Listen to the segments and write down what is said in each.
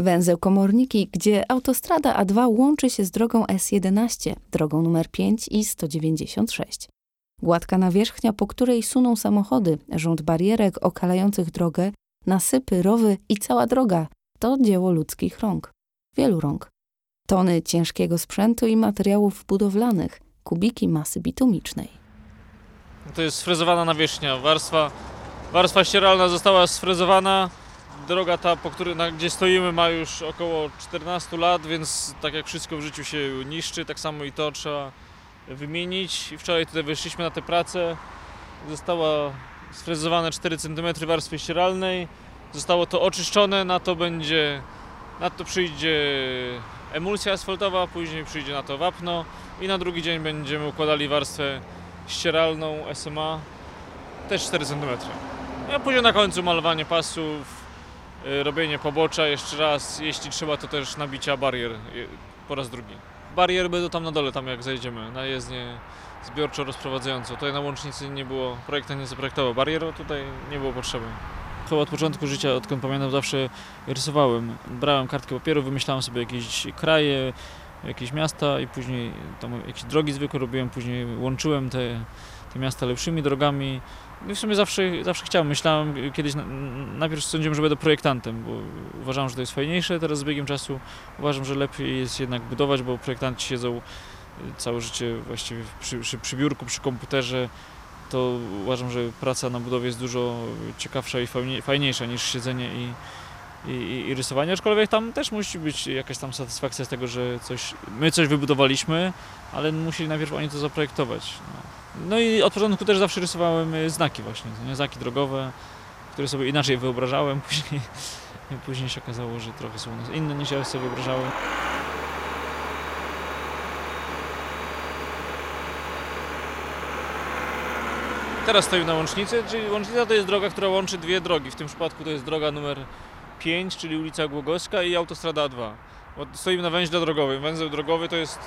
Węzeł Komorniki, gdzie autostrada A2 łączy się z drogą S11, drogą numer 5 i 196. Gładka nawierzchnia, po której suną samochody, rząd barierek okalających drogę, nasypy, rowy i cała droga to dzieło ludzkich rąk. Wielu rąk. Tony ciężkiego sprzętu i materiałów budowlanych, kubiki masy bitumicznej. To jest sfrezowana nawierzchnia. Warstwa, warstwa ścieralna została sfrezowana. Droga ta, po której, na, gdzie stoimy, ma już około 14 lat, więc tak jak wszystko w życiu się niszczy, tak samo i to trzeba wymienić. I wczoraj tutaj wyszliśmy na tę pracę. Została sfrezowane 4 cm warstwy ścieralnej. Zostało to oczyszczone, na to będzie, na to przyjdzie emulsja asfaltowa, później przyjdzie na to wapno i na drugi dzień będziemy układali warstwę ścieralną SMA, też 4 cm. A później na końcu malowanie pasów, robienie pobocza jeszcze raz, jeśli trzeba to też nabicia barier y, po raz drugi. Bariery będą tam na dole, tam jak zejdziemy, na jezdnię zbiorczo rozprowadzającą. Tutaj na łącznicy nie było, projektant nie zaprojektował barier, a tutaj nie było potrzeby. Chyba od początku życia, odkąd pamiętam, zawsze rysowałem. Brałem kartkę papieru, wymyślałem sobie jakieś kraje, jakieś miasta i później tam jakieś drogi zwykłe robiłem, później łączyłem te, te miasta lepszymi drogami. W sumie zawsze, zawsze chciałem, myślałem kiedyś, na- najpierw sądziłem, że będę projektantem, bo uważałem, że to jest fajniejsze, teraz z biegiem czasu uważam, że lepiej jest jednak budować, bo projektanci siedzą y, całe życie właściwie przy, przy, przy biurku, przy komputerze, to uważam, że praca na budowie jest dużo ciekawsza i fajnie- fajniejsza niż siedzenie i, i, i- i rysowanie, aczkolwiek tam też musi być jakaś tam satysfakcja z tego, że coś, my coś wybudowaliśmy, ale musieli najpierw oni to zaprojektować. No. No i od początku też zawsze rysowałem y, znaki właśnie, nie? znaki drogowe, które sobie inaczej wyobrażałem, później, później się okazało, że trochę są inne niż ja sobie wyobrażałem. Teraz stoimy na łącznicy, czyli łącznica to jest droga, która łączy dwie drogi. W tym przypadku to jest droga numer 5, czyli ulica Głogowska i autostrada A2. Bo stoimy na węźle drogowym. Węzeł drogowy to jest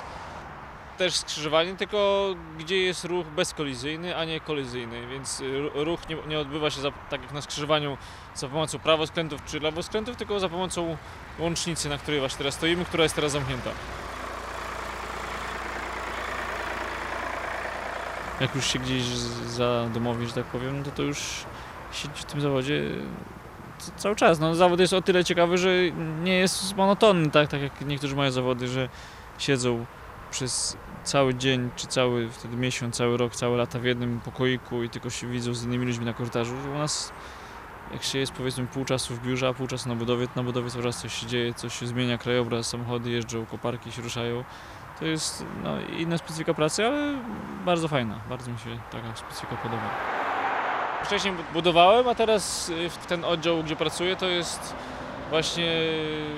też skrzyżowanie, tylko gdzie jest ruch bezkolizyjny, a nie kolizyjny, więc y, ruch nie, nie odbywa się za, tak jak na skrzyżowaniu za pomocą prawoskrętów czy lewoskrętów, tylko za pomocą łącznicy, na której właśnie teraz stoimy, która jest teraz zamknięta. Jak już się gdzieś zadomowi, że tak powiem, no to, to już siedzi w tym zawodzie c- cały czas. No, zawód jest o tyle ciekawy, że nie jest monotonny, tak, tak jak niektórzy mają zawody, że siedzą przez cały dzień, czy cały wtedy miesiąc, cały rok, całe lata w jednym pokoiku i tylko się widzą z innymi ludźmi na korytarzu. U nas jak się jest powiedzmy pół czasu w biurze, a pół czasu na budowie, to na budowie cały czas coś się dzieje, coś się zmienia, krajobraz, samochody jeżdżą, koparki się ruszają. To jest no, inna specyfika pracy, ale bardzo fajna. Bardzo mi się taka specyfika podoba. Wcześniej bu- budowałem, a teraz y, w ten oddział, gdzie pracuję, to jest właśnie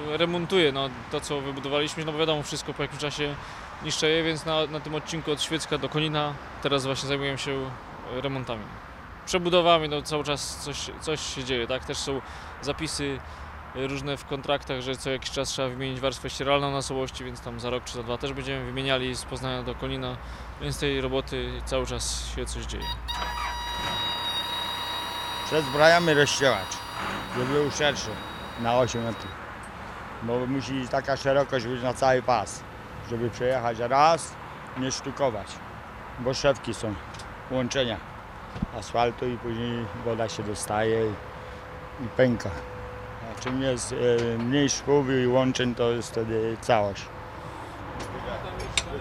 remontuję no, to, co wybudowaliśmy. No bo wiadomo, wszystko po jakimś czasie niszczeje, więc na, na tym odcinku od Świecka do Konina teraz właśnie zajmuję się remontami. Przebudowami, no cały czas coś, coś się dzieje, tak? Też są zapisy różne w kontraktach, że co jakiś czas trzeba wymienić warstwę ścieralną na całości, więc tam za rok czy za dwa też będziemy wymieniali z Poznania do Konina, więc tej roboty cały czas się coś dzieje. Przezbrajamy rozścielacz, żeby był szerszy na 8 metrów. Bo musi taka szerokość być na cały pas, żeby przejechać raz, nie sztukować. Bo szewki są, łączenia asfaltu i później woda się dostaje i, i pęka. A czym jest e, mniej szwów i łączeń, to jest wtedy całość.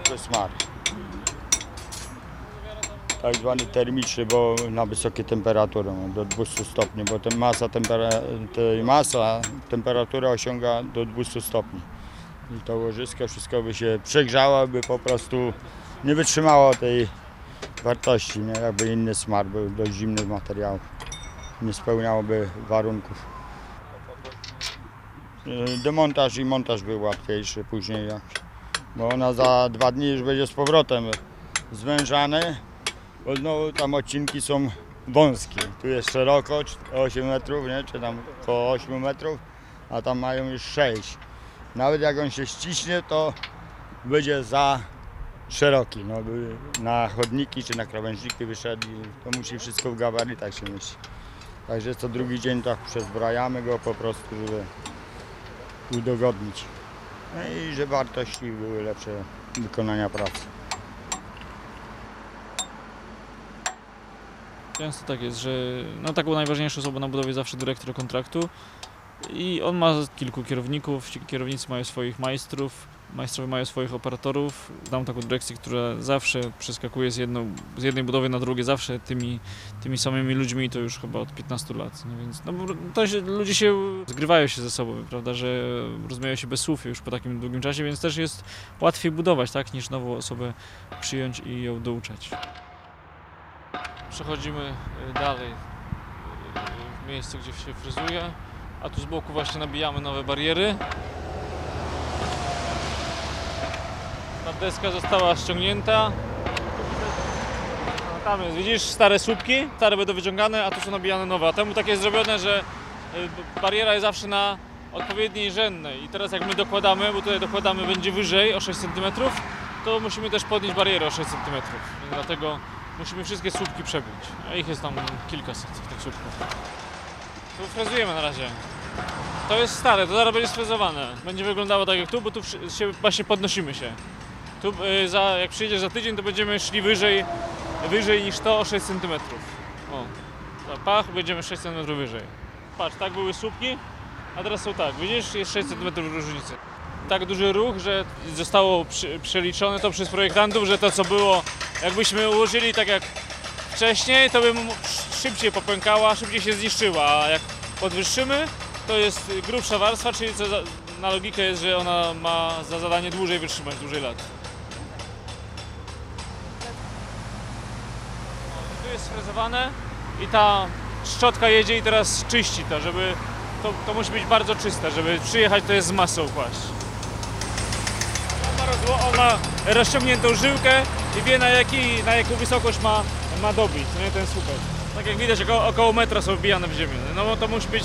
To jest smart. tak zwany termiczny, bo na wysokie temperatury, do 200 stopni, bo ten masa, tempera, masa temperatura osiąga do 200 stopni. I to łożysko wszystko by się przegrzało, by po prostu nie wytrzymało tej wartości, nie? jakby inny smar był dość zimny materiał. Nie spełniałoby warunków. Demontaż i montaż był łatwiejszy później, bo ona za dwa dni już będzie z powrotem zwężane, bo znowu tam odcinki są wąskie. Tu jest szeroko, cz- 8 metrów, nie? czy tam około 8 metrów, a tam mają już 6. Nawet jak on się ściśnie, to będzie za szeroki. No, na chodniki czy na krawężniki wyszedł to musi wszystko w gabarytach się mieścić. Także co drugi dzień tak przezbrajamy go po prostu, żeby udogodnić. No i że wartości były lepsze wykonania pracy. Często tak jest, że no, taką najważniejszą osobą na budowie zawsze dyrektor kontraktu i on ma kilku kierowników, kierownicy mają swoich majstrów, majstrowie mają swoich operatorów. Znam taką dyrekcję, która zawsze przeskakuje z, jedną, z jednej budowy na drugie, zawsze tymi, tymi samymi ludźmi to już chyba od 15 lat. No więc no, to się, ludzie się zgrywają się ze sobą, prawda, że rozumieją się bez słów już po takim długim czasie, więc też jest łatwiej budować, tak, niż nową osobę przyjąć i ją douczać. Przechodzimy y, dalej y, w miejsce, gdzie się fryzuje, a tu z boku właśnie nabijamy nowe bariery. Deska została ściągnięta. Tam jest, widzisz, stare słupki, stare będą wyciągane, a tu są nabijane nowe. A temu tak jest zrobione, że y, bariera jest zawsze na odpowiedniej rzędnej. I teraz jak my dokładamy, bo tutaj dokładamy będzie wyżej o 6 cm, to musimy też podnieść barierę o 6 cm. Więc dlatego musimy wszystkie słupki przebić. A ich jest tam kilkaset tych słupków. Tu frezujemy na razie. To jest stare, to zaraz będzie sfrezowane. Będzie wyglądało tak jak tu, bo tu się właśnie podnosimy się. Tu y, za, jak przyjdziesz za tydzień, to będziemy szli wyżej, wyżej niż to o 6 cm. O, za pach będziemy 6 cm wyżej. Patrz, tak były słupki, a teraz są tak. Widzisz, jest 6 cm różnicy. Tak duży ruch, że zostało przy, przeliczone to przez projektantów, że to co było, jakbyśmy ułożyli tak jak wcześniej, to by mu szybciej popękała, szybciej się zniszczyła, a jak podwyższymy, to jest grubsza warstwa, czyli co za, na logikę jest, że ona ma za zadanie dłużej wytrzymać, dłużej lat. Tu jest sfrezowane i ta szczotka jedzie i teraz czyści to, żeby to, to musi być bardzo czyste, żeby przyjechać to jest z masą kłaść. Ma, rozciągniętą żyłkę i wie na, jaki, na jaką wysokość ma, ma dobić, nie, ten słupek. Tak jak widać około, około metra są wbijane w ziemię. No to musi być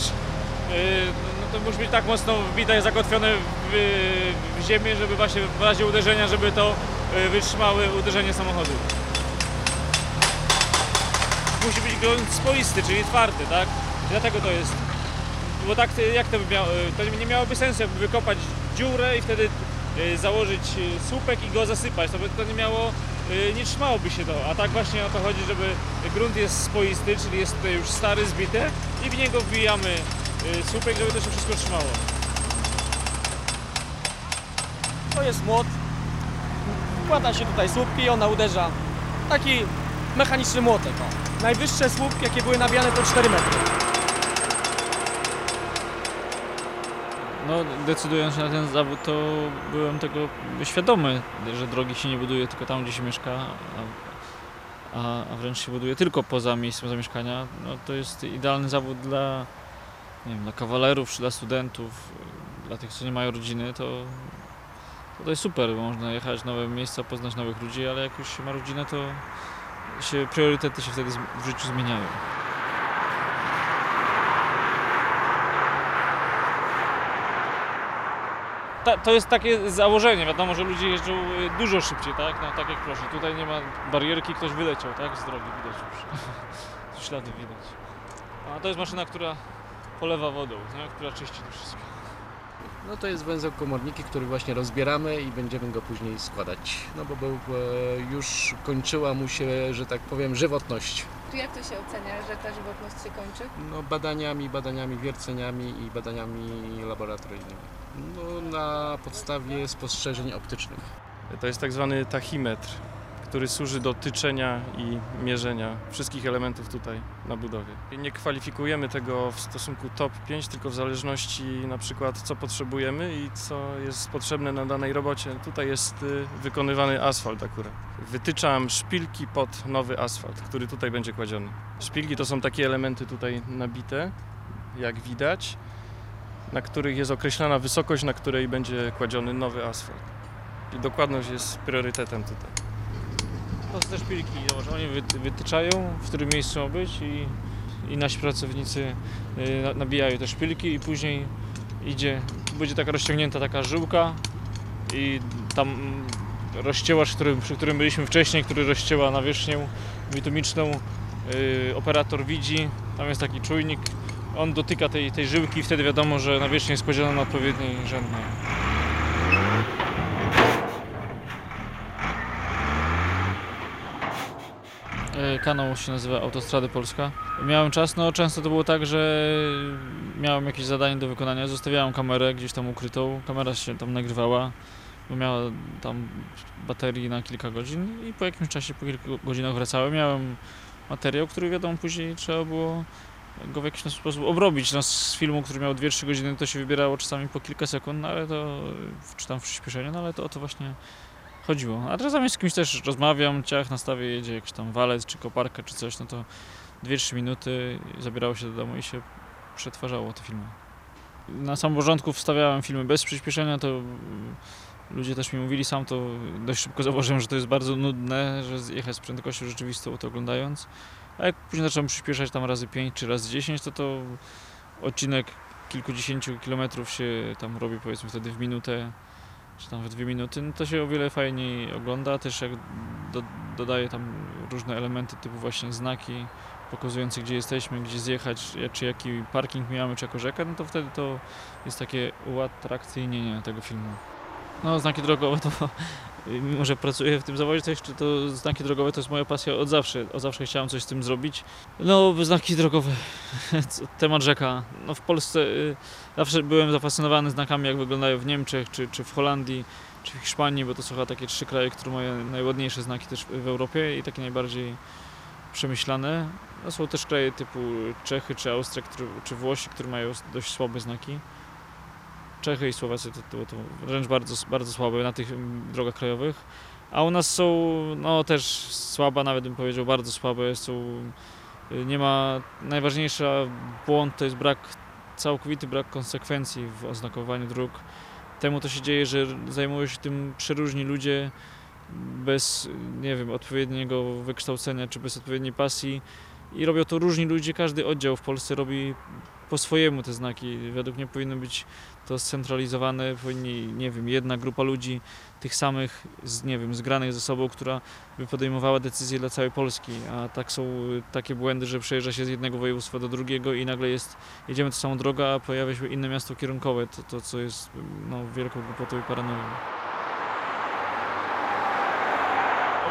no to musi być tak mocno wbite zakotwione w, w ziemię, żeby właśnie w razie uderzenia, żeby to yy, wytrzymały uderzenie samochodu. Musi być grunt spoisty, czyli twardy, tak? Dlatego to jest. Bo tak y, jak to by miało, y, to nie miałoby sensu jakby wykopać dziurę i wtedy y, założyć y, słupek i go zasypać. To by to nie miało, y, nie trzymałoby się to. A tak właśnie o to chodzi, żeby grunt jest spoisty, czyli jest już stary, zbity i w niego wbijamy y, słupek, żeby to się wszystko trzymało. To jest młot. Wkłada się tutaj słupki i ona uderza. Taki mechaniczny młotek. O. Najwyższe słupki, jakie były nabijane, to 4 metry. No, decydując się na ten zawód, to byłem tego świadomy, że drogi się nie buduje tylko tam, gdzie się mieszka, a, a, a wręcz się buduje tylko poza miejscem zamieszkania. No, to jest idealny zawód dla, nie wiem, dla kawalerów czy dla studentów, dla tych, co nie mają rodziny, to, to, jest super, bo można jechać w nowe miejsca, poznać nowych ludzi, ale jak już się ma rodzinę, to się, priorytety się wtedy w życiu zmieniają. Ta, to jest takie założenie, wiadomo, że ludzie jeżdżą y, dużo szybciej, tak? No tak jak proszę, tutaj nie ma barierki, ktoś wyleciał, tak? Z drogi widać już. Ślady widać. A to jest maszyna, która polewa wodą, nie? która czyści to wszystko. No to jest węzeł komorniki, który właśnie rozbieramy i będziemy go później składać. No bo był, e, już kończyła mu się, że tak powiem, żywotność. Czy jak to się ocenia, że ta żywotność się kończy? No badaniami, badaniami wierceniami i badaniami laboratoryjnymi. No na podstawie spostrzeżeń optycznych. To jest tak zwany tachymetr, który służy do tyczenia i mierzenia wszystkich elementów tutaj na budowie. Nie kwalifikujemy tego w stosunku top 5, tylko w zależności na przykład co potrzebujemy i co jest potrzebne na danej robocie. Tutaj jest y, wykonywany asfalt akurat. Wytyczam szpilki pod nowy asfalt, który tutaj będzie kładziony. Szpilki to są takie elementy tutaj nabite, jak widać, na których jest określona wysokość, na której będzie kładziony nowy asfalt. I dokładność jest priorytetem tutaj. To są te szpilki, zobacz, oni wy- wytyczają, w którym miejscu ma być i, i nasi pracownicy y, na- nabijają te szpilki i później idzie, będzie taka rozciągnięta taka żyłka i tam mm, rozcięłacz, który, przy którym byliśmy wcześniej, który rozcięła nawierzchnię bitumiczną, y, operator widzi, tam jest taki czujnik, on dotyka tej, tej żyłki i wtedy wiadomo, że nawierzchnia jest podzielona na odpowiedniej rzędnej. Kanał się nazywa Autostrady Polska. Miałem czas, no często to było tak, że miałem jakieś zadanie do wykonania, zostawiałem kamerę gdzieś tam ukrytą, kamera się tam nagrywała, bo miała tam baterii na kilka godzin i po jakimś czasie, po kilku godzinach wracałem, miałem materiał, który wiadomo później trzeba było go w jakiś sposób obrobić. No, z filmu, który miał 2-3 godziny, to się wybierało czasami po kilka sekund, no, ale to, czy tam w przyspieszeniu, no ale to o to właśnie chodziło. A czasami z kimś też rozmawiam, ciach na stawie jedzie jakiś tam walec, czy koparka, czy coś, no to 2-3 minuty zabierało się do domu i się przetwarzało te filmy. Na samym początku wstawiałem filmy bez przyspieszenia, to ludzie też mi mówili, sam to dość szybko zauważyłem, że to jest bardzo nudne, że jechać z prędkością rzeczywistą to oglądając. A jak później zacząłem przyspieszać tam razy 5 czy razy 10, to to odcinek kilkudziesięciu kilometrów się tam robi powiedzmy wtedy w minutę, czy tam w dwie minuty, no to się o wiele fajniej ogląda, też jak do, dodaje tam różne elementy typu właśnie znaki pokazujące gdzie jesteśmy, gdzie zjechać, czy jaki parking mijamy, czy jako rzekę, no to wtedy to jest takie uatrakcyjnienie tego filmu. No znaki drogowe to mimo że pracuję w tym zawodzie, to jeszcze to znaki drogowe to jest moja pasja od zawsze. Od zawsze chciałem coś z tym zrobić. No, znaki drogowe, temat rzeka. No, w Polsce y, zawsze byłem zafascynowany znakami, jak wyglądają w Niemczech, czy, czy w Holandii, czy w Hiszpanii, bo to są takie trzy kraje, które mają najładniejsze znaki też w Europie i takie najbardziej przemyślane. No, są też kraje typu Czechy, czy Austria, czy Włosi, które mają dość słabe znaki. Czechy i Słowacja to, to, to wręcz bardzo, bardzo słabe na tych mm, drogach krajowych. A u nas są no, też słabe, nawet bym powiedział bardzo słabe. Są, y, nie ma, najważniejsza błąd to jest brak, całkowity brak konsekwencji w oznakowaniu dróg. Temu to się dzieje, że zajmują się tym przeróżni ludzie bez, nie wiem, odpowiedniego wykształcenia czy bez odpowiedniej pasji i robią to różni ludzie, każdy oddział w Polsce robi po swojemu te znaki. Według mnie powinno być to scentralizowane, powinni, nie wiem, jedna grupa ludzi tych samych, z, nie wiem, zgranych ze sobą, która by podejmowała decyzje dla całej Polski, a tak są takie błędy, że przejeżdża się z jednego województwa do drugiego i nagle jest, jedziemy tą samą drogę, a pojawia się inne miasto kierunkowe, to, to co jest no, wielką głupotą i paranoją.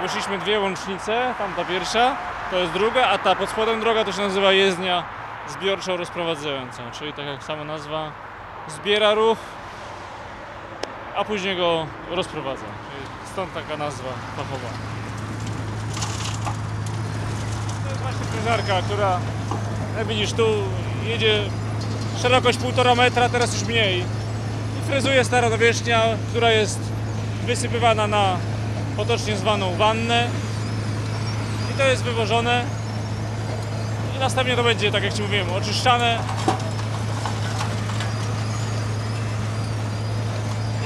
Wyszliśmy dwie łącznice, tamta pierwsza, to jest druga, a ta pod spodem droga to się nazywa jezdnia zbiorczo rozprowadzająca, czyli tak jak sama nazwa zbiera ruch, a później go rozprowadza. Stąd taka nazwa fachowa. To jest właśnie frezarka, która, jak widzisz, tu jedzie szerokość 1,5 metra, teraz już mniej. I frezuje stara nawierzchnia, która jest wysypywana na potocznie zwaną wannę. I to jest wywożone. Następnie to będzie, tak jak Ci mówiłem, oczyszczane.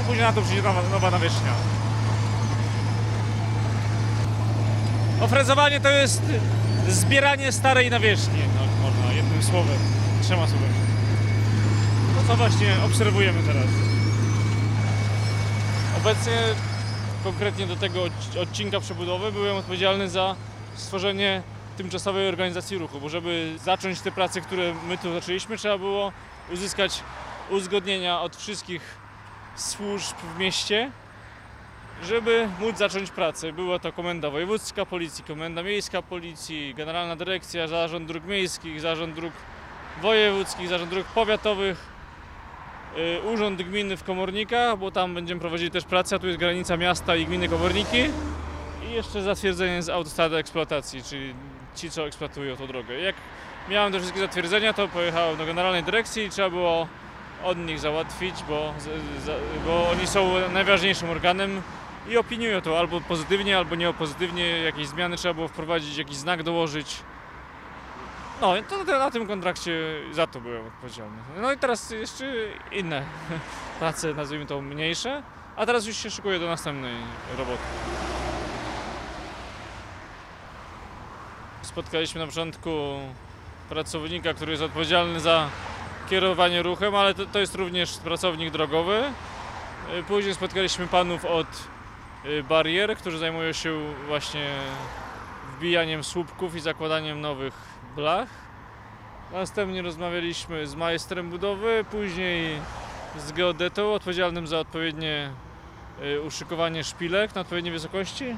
I później na to przyjdzie nowa, nowa nawierzchnia. Ofrezowanie to jest zbieranie starej nawierzchni, no, można jednym słowem, trzema słowami. To co właśnie obserwujemy teraz. Obecnie konkretnie do tego odc- odcinka przebudowy byłem odpowiedzialny za stworzenie tymczasowej organizacji ruchu, bo żeby zacząć te prace, które my tu zaczęliśmy, trzeba było uzyskać uzgodnienia od wszystkich służb w mieście, żeby móc zacząć pracę. Była to Komenda Wojewódzka Policji, Komenda Miejska Policji, Generalna Dyrekcja, Zarząd Dróg Miejskich, Zarząd Dróg Wojewódzkich, Zarząd Dróg Powiatowych, y, Urząd Gminy w Komornikach, bo tam będziemy prowadzili też pracę, a tu jest granica miasta i gminy Komorniki. I jeszcze zatwierdzenie z autostrady eksploatacji, czyli ci, co eksploatują tą drogę. Jak miałem te wszystkie zatwierdzenia, to pojechałem do Generalnej Dyrekcji i trzeba było od nich załatwić, bo, bo oni są najważniejszym organem i opiniują to albo pozytywnie, albo nieopozytywnie. Jakieś zmiany trzeba było wprowadzić, jakiś znak dołożyć. No, to na tym kontrakcie za to byłem odpowiedzialny. No i teraz jeszcze inne prace, nazwijmy to mniejsze, a teraz już się szykuję do następnej roboty. Spotkaliśmy na początku pracownika, który jest odpowiedzialny za kierowanie ruchem, ale to, to jest również pracownik drogowy. Y, Później spotkaliśmy panów od y, barier, którzy zajmują się właśnie wbijaniem słupków i zakładaniem nowych blach. Następnie rozmawialiśmy z majstrem budowy, później z geodetą odpowiedzialnym za odpowiednie y, uszykowanie szpilek na odpowiedniej wysokości.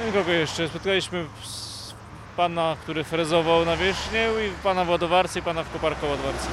No i kogo jeszcze? Spotkaliśmy pana, który frezował nawierzchnię i pana w ładowarce i pana w koparkoładwarce.